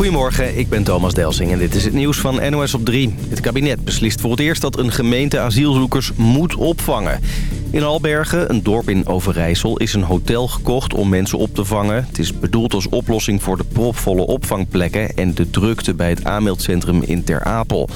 Goedemorgen, ik ben Thomas Delsing en dit is het nieuws van NOS op 3. Het kabinet beslist voor het eerst dat een gemeente asielzoekers moet opvangen. In Albergen, een dorp in Overijssel, is een hotel gekocht om mensen op te vangen. Het is bedoeld als oplossing voor de propvolle opvangplekken... en de drukte bij het aanmeldcentrum in Ter Apel.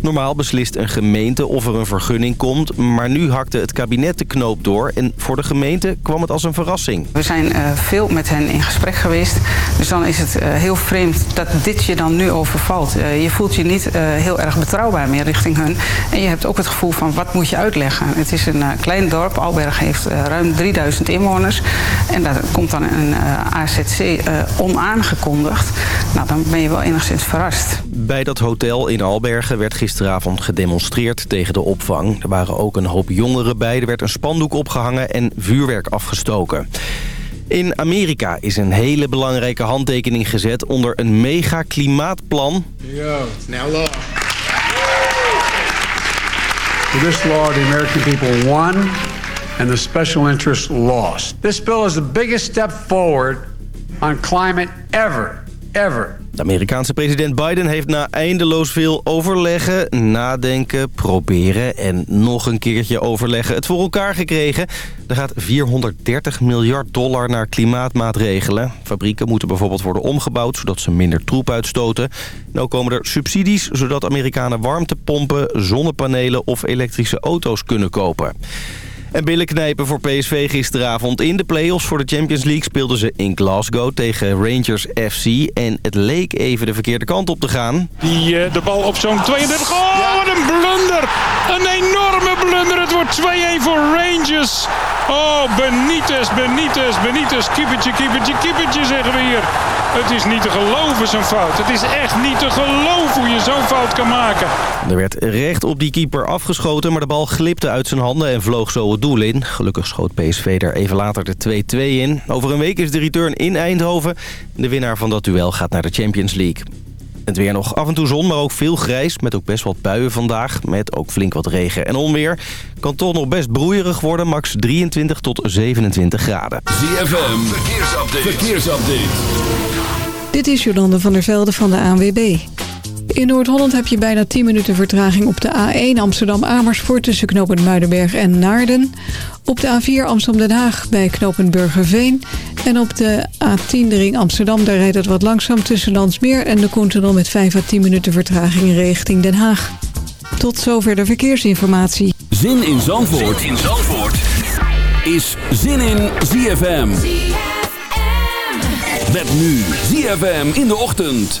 Normaal beslist een gemeente of er een vergunning komt... maar nu hakte het kabinet de knoop door... en voor de gemeente kwam het als een verrassing. We zijn uh, veel met hen in gesprek geweest. Dus dan is het uh, heel vreemd dat dit je dan nu overvalt. Uh, je voelt je niet heel erg betrouwbaar meer richting hun. En je hebt ook het gevoel van wat moet je uitleggen. Het is een klein dorp. Alberg heeft ruim 3000 inwoners. En daar komt dan een AZC onaangekondigd. Nou, dan ben je wel enigszins verrast. Bij dat hotel in Albergen werd gisteravond gedemonstreerd tegen de opvang. Er waren ook een hoop jongeren bij. Er werd een spandoek opgehangen en vuurwerk afgestoken. In Amerika is een hele belangrijke handtekening gezet onder een mega klimaatplan. Yo, now law. For this law, the American people won and the special interests lost. This bill is the biggest step forward on climate ever, ever. De Amerikaanse president Biden heeft na eindeloos veel overleggen, nadenken, proberen en nog een keertje overleggen het voor elkaar gekregen. Er gaat 430 miljard dollar naar klimaatmaatregelen. Fabrieken moeten bijvoorbeeld worden omgebouwd zodat ze minder troep uitstoten. En ook komen er subsidies zodat Amerikanen warmtepompen, zonnepanelen of elektrische auto's kunnen kopen. En billen knijpen voor PSV gisteravond. In de play-offs voor de Champions League speelden ze in Glasgow tegen Rangers FC. En het leek even de verkeerde kant op te gaan. Die, uh, de bal op zo'n 32. Oh, wat een blunder! Een enorme blunder. Het wordt 2-1 voor Oh, Benitez, Benitez, Benitez. Kiepertje, kiepertje, kiepertje zeggen we hier. Het is niet te geloven zo'n fout. Het is echt niet te geloven hoe je zo'n fout kan maken. Er werd recht op die keeper afgeschoten, maar de bal glipte uit zijn handen en vloog zo het doel in. Gelukkig schoot PSV er even later de 2-2 in. Over een week is de return in Eindhoven. De winnaar van dat duel gaat naar de Champions League. Het weer nog af en toe zon, maar ook veel grijs. Met ook best wat buien vandaag. Met ook flink wat regen en onweer. Kan toch nog best broeierig worden. Max 23 tot 27 graden. ZFM, verkeersupdate. verkeersupdate. Dit is Jolande van der Velde van de ANWB. In Noord-Holland heb je bijna 10 minuten vertraging op de A1 Amsterdam-Amersfoort... tussen knooppunt Muidenberg en Naarden. Op de A4 Amsterdam-Den Haag bij knooppunt Burgerveen. En op de A10 de ring Amsterdam, daar rijdt het wat langzaam... tussen Landsmeer en de Koentunnel met 5 à 10 minuten vertraging richting Den Haag. Tot zover de verkeersinformatie. Zin in Zandvoort, zin in Zandvoort. is Zin in ZFM. ZFM. Met nu ZFM in de ochtend.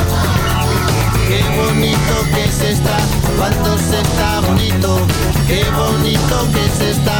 Qué bonito que se está cuando se está bonito. Qué bonito que se está.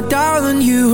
darling. You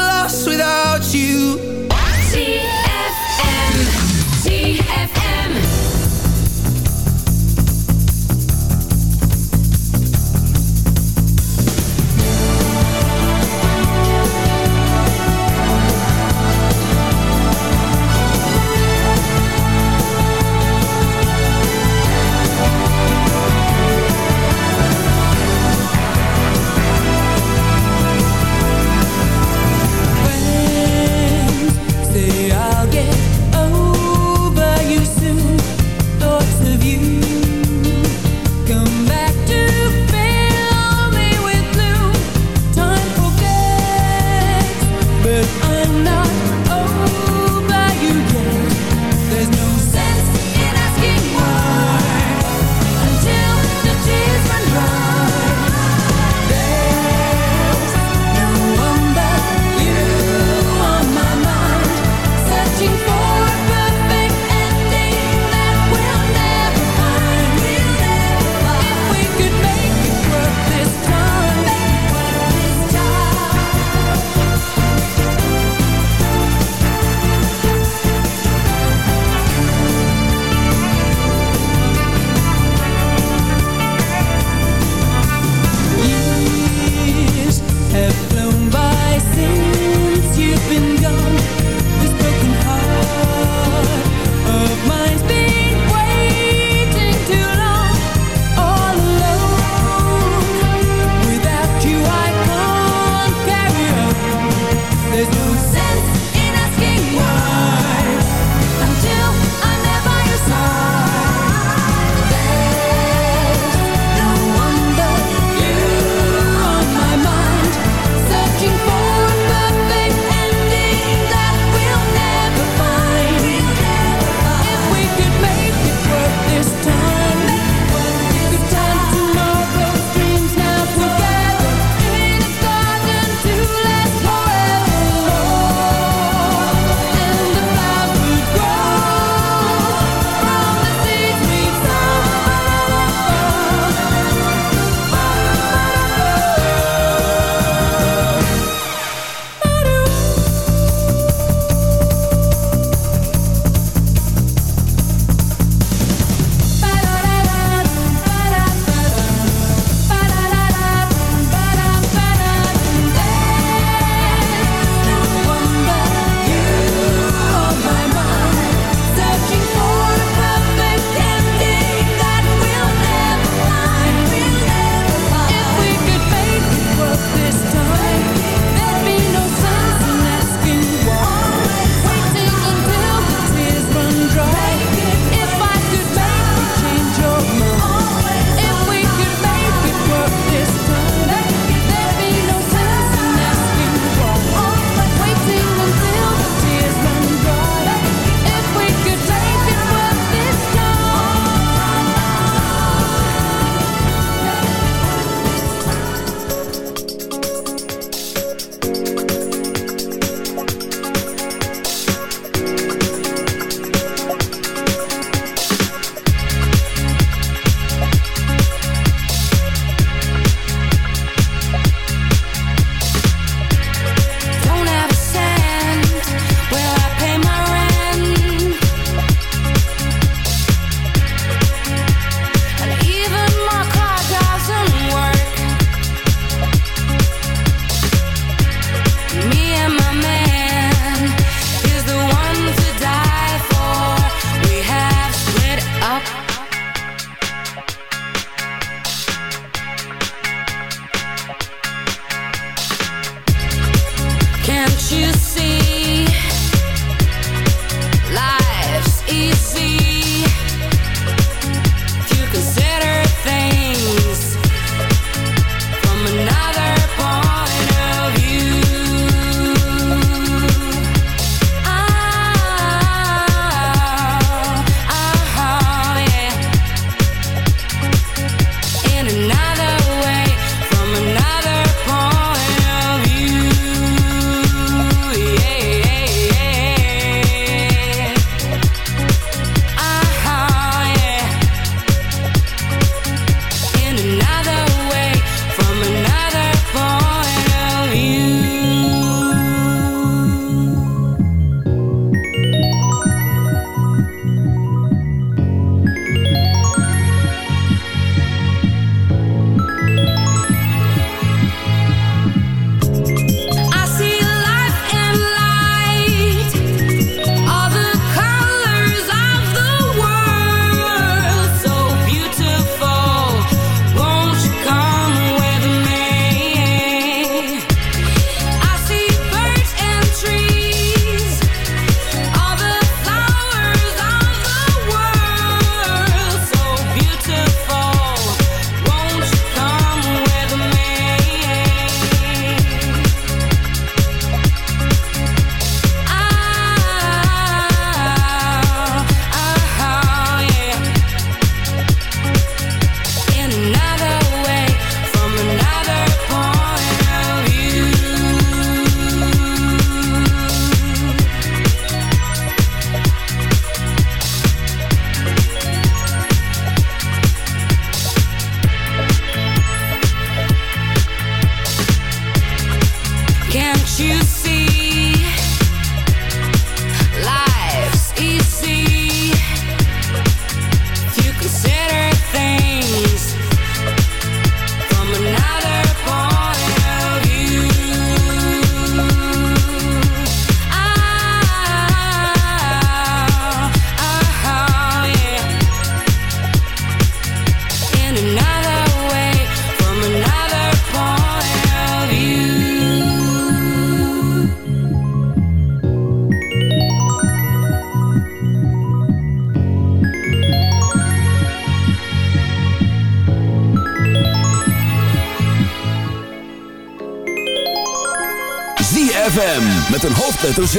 met een hoofdletter Z.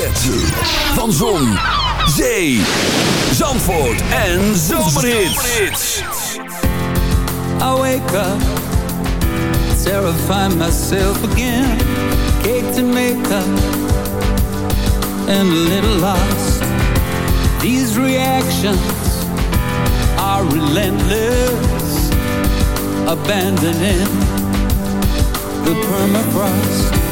Van Zon, Zee, Zandvoort en Zomerhits. I wake up, terrify myself again. Cake to make up, and a little lost. These reactions are relentless. Abandoning the permafrost.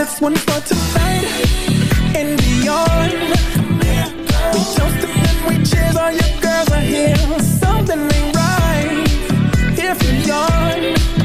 This one for tonight and beyond. We toast and we cheers, all your girls are here. Something ain't right if you're young.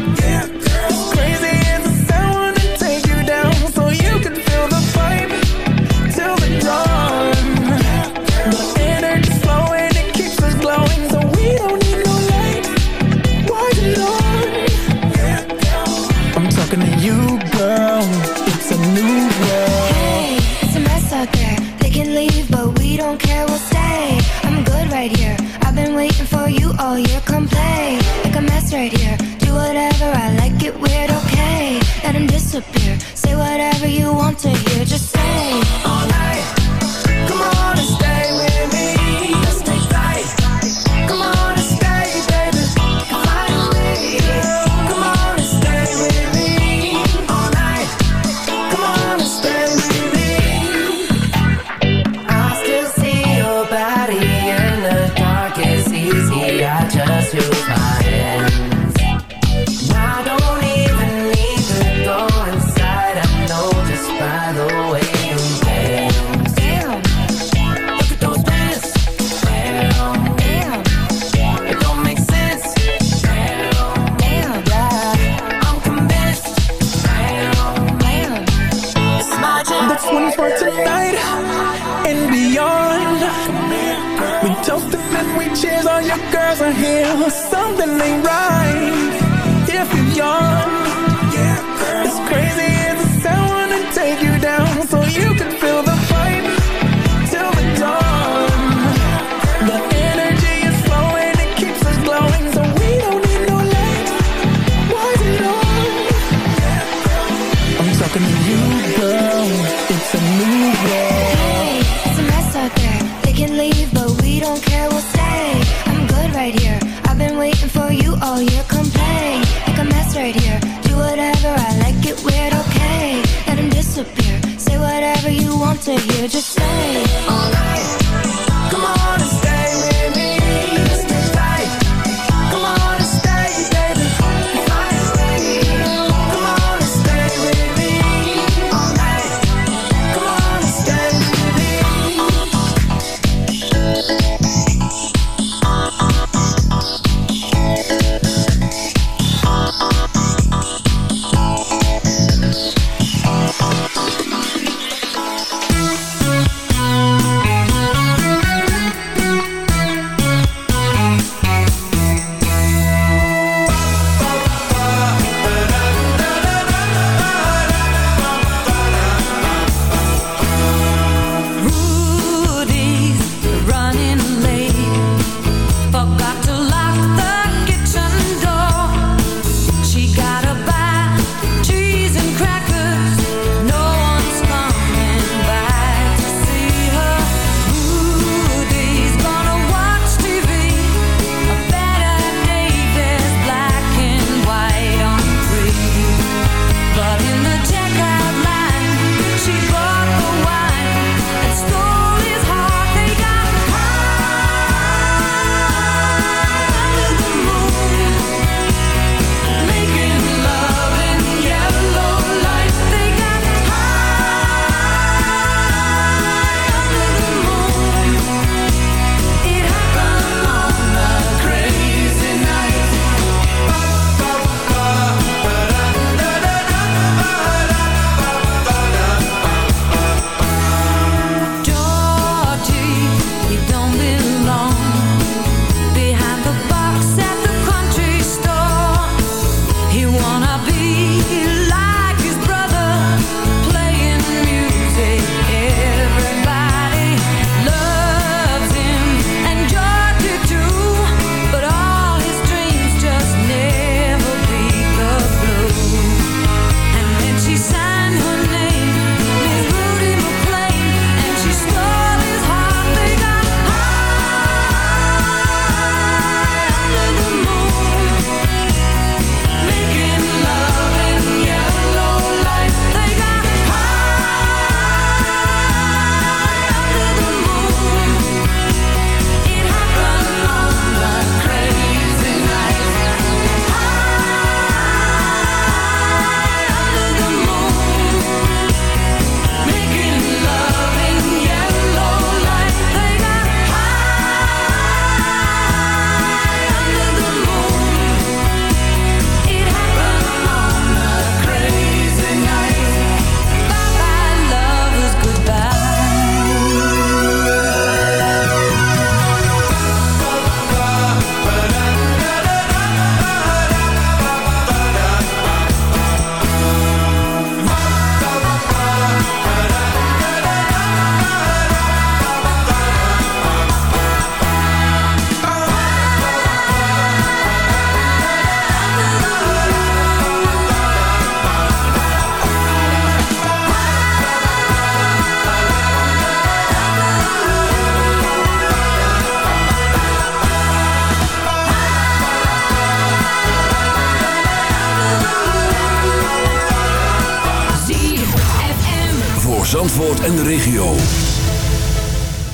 En de regio.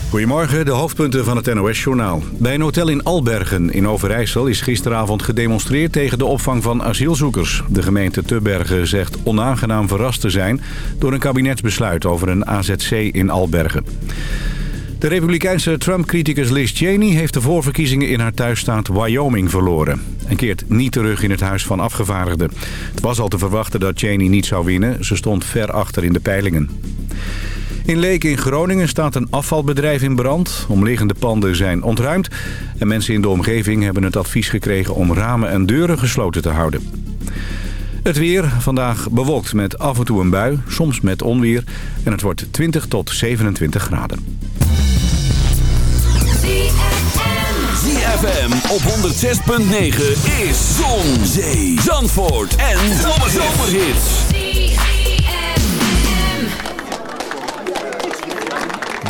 Goedemorgen, de hoofdpunten van het NOS-journaal. Bij een hotel in Albergen in Overijssel is gisteravond gedemonstreerd tegen de opvang van asielzoekers. De gemeente Tubbergen zegt onaangenaam verrast te zijn door een kabinetsbesluit over een AZC in Albergen. De republikeinse Trump-criticus Liz Cheney heeft de voorverkiezingen in haar thuisstaat Wyoming verloren. En keert niet terug in het huis van afgevaardigden. Het was al te verwachten dat Cheney niet zou winnen. Ze stond ver achter in de peilingen. In Leek in Groningen staat een afvalbedrijf in brand. Omliggende panden zijn ontruimd. En mensen in de omgeving hebben het advies gekregen om ramen en deuren gesloten te houden. Het weer, vandaag bewolkt met af en toe een bui, soms met onweer. En het wordt 20 tot 27 graden. ZFM op 106.9 is Zon, Zee, Zandvoort en Zomerhits.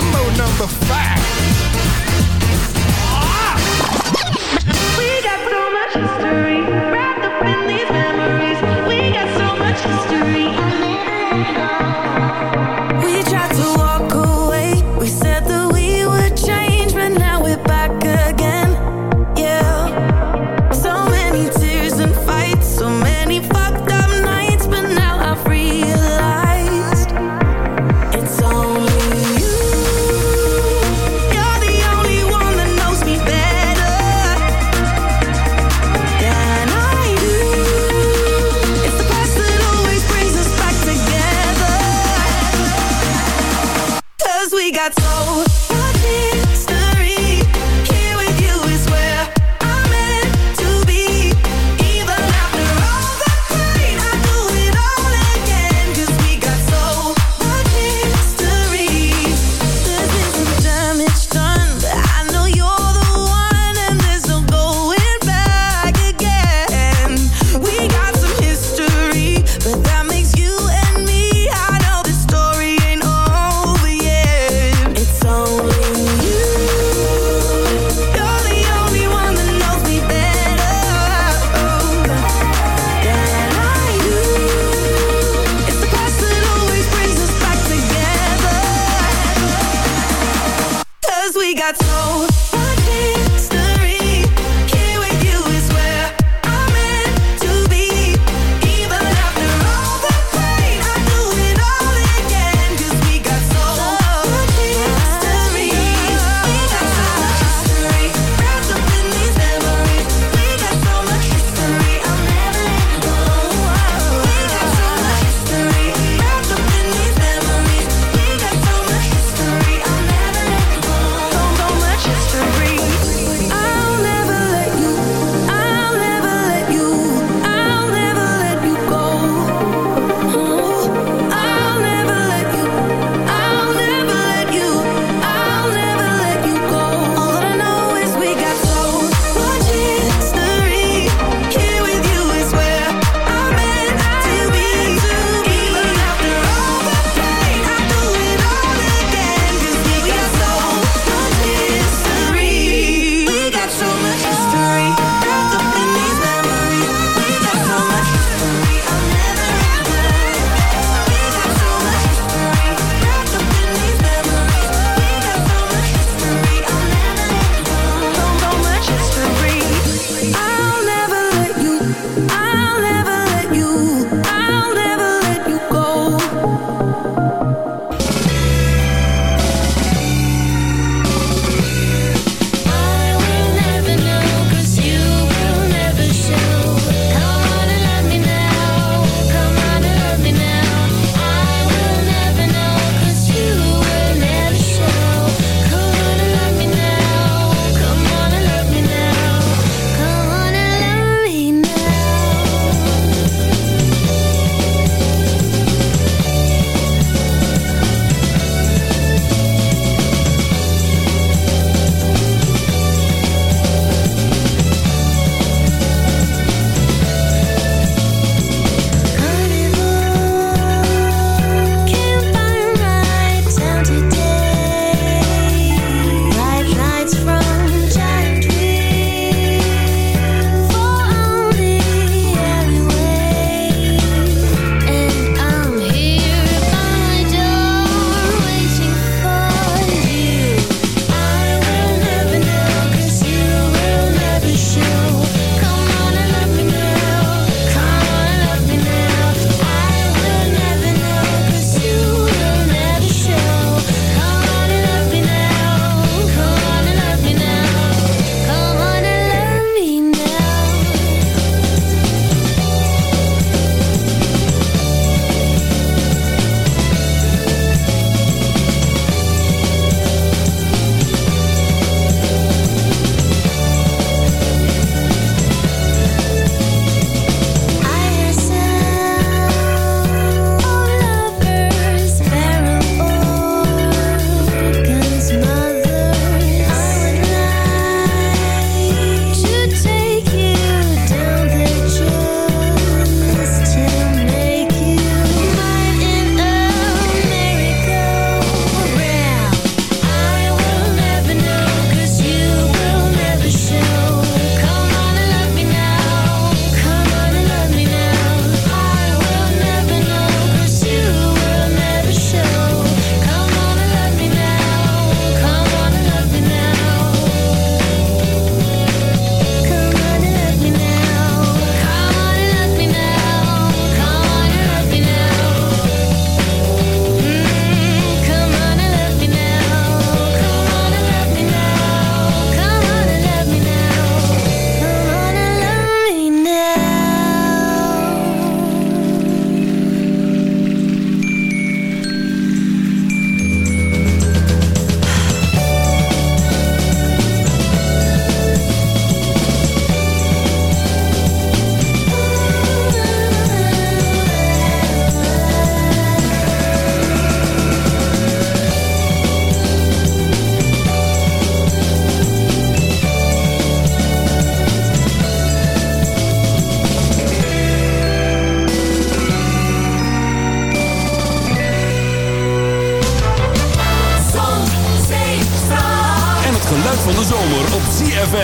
Mambo number five. that's all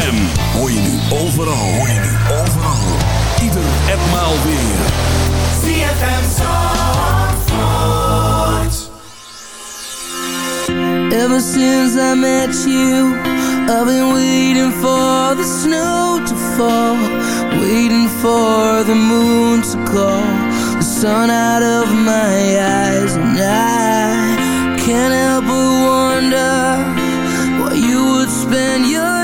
Hoor je nu overal. Hoor je nu overal. Ieder en maal weer. ZFM Zandvoort. Ever since I met you. I've been waiting for the snow to fall. Waiting for the moon to call. The sun out of my eyes. And I can't help but wonder. Why you would spend your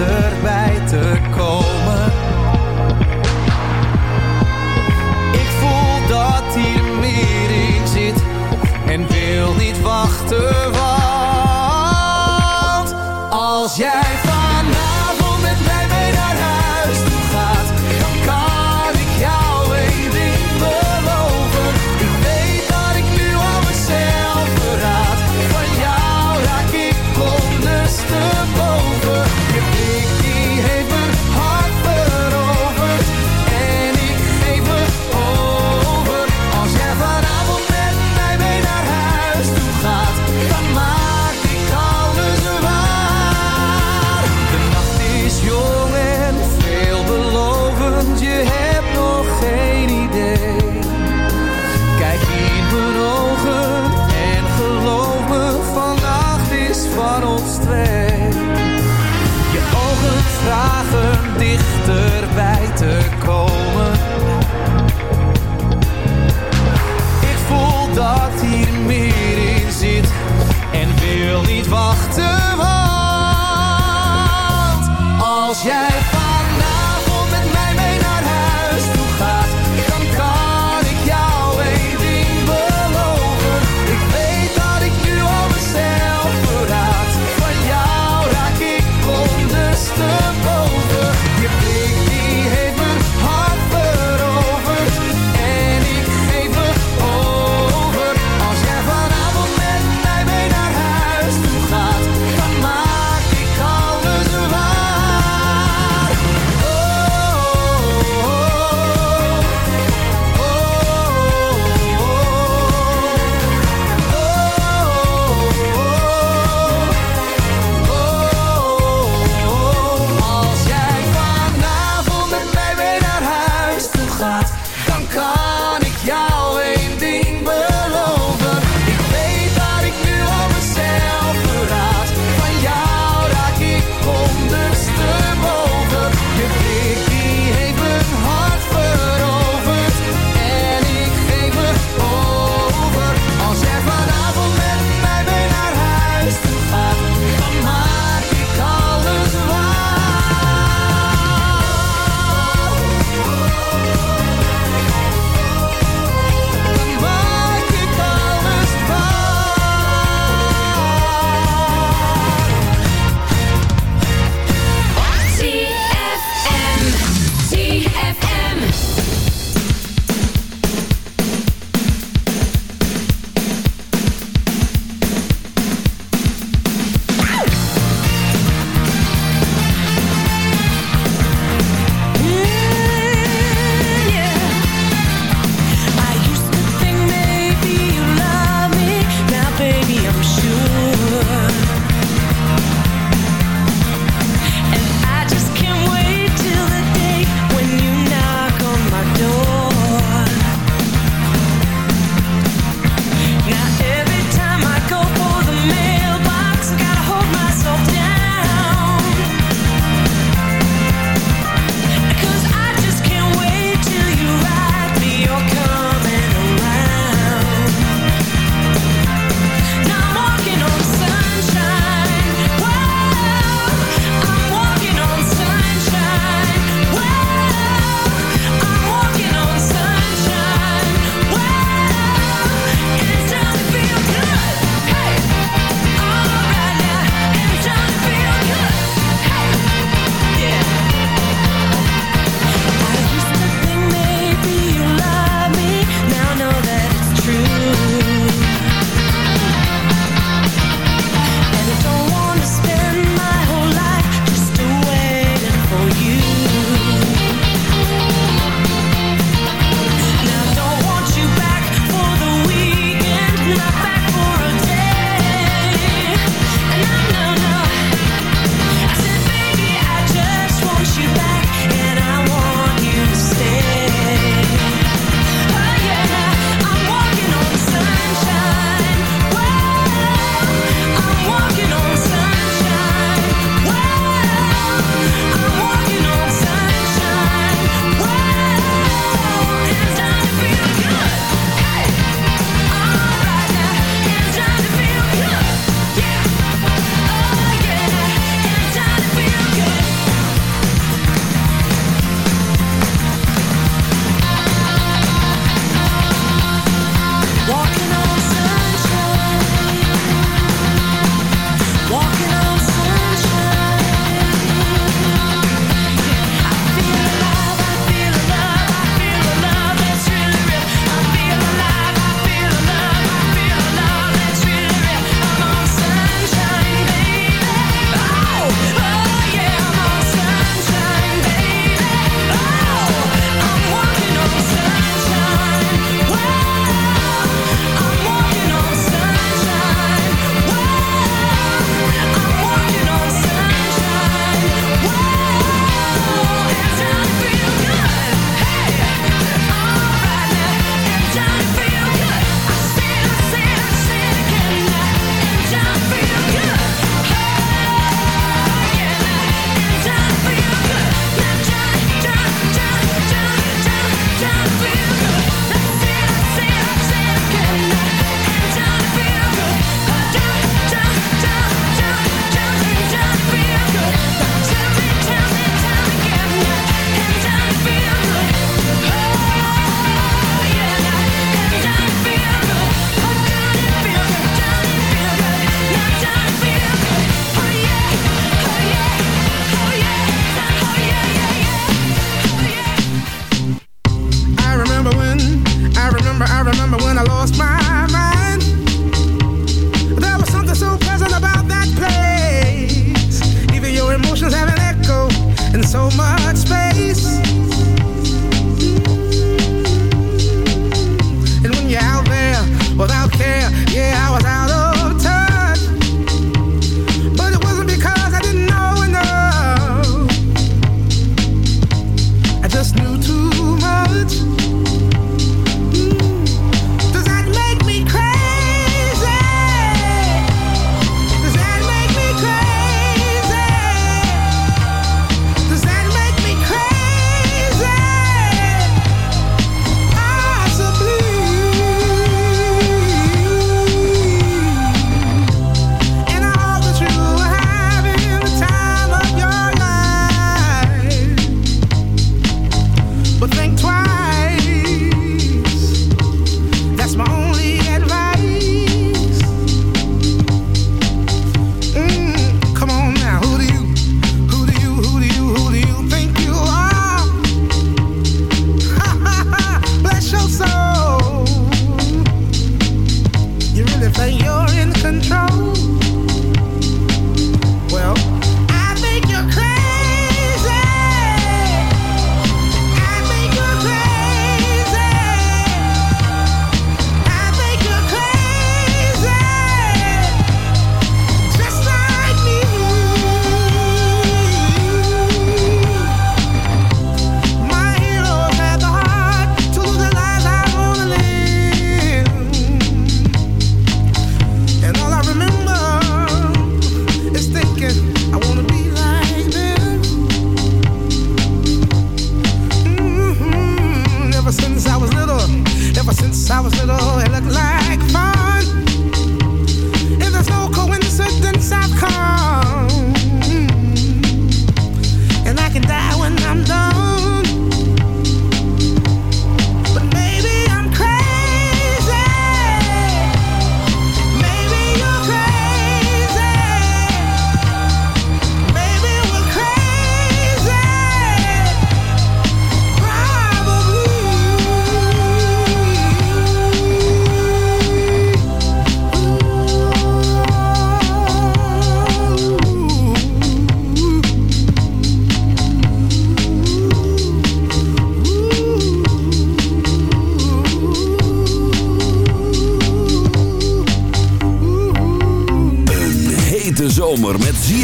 master